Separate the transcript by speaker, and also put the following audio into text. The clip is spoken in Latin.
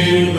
Speaker 1: in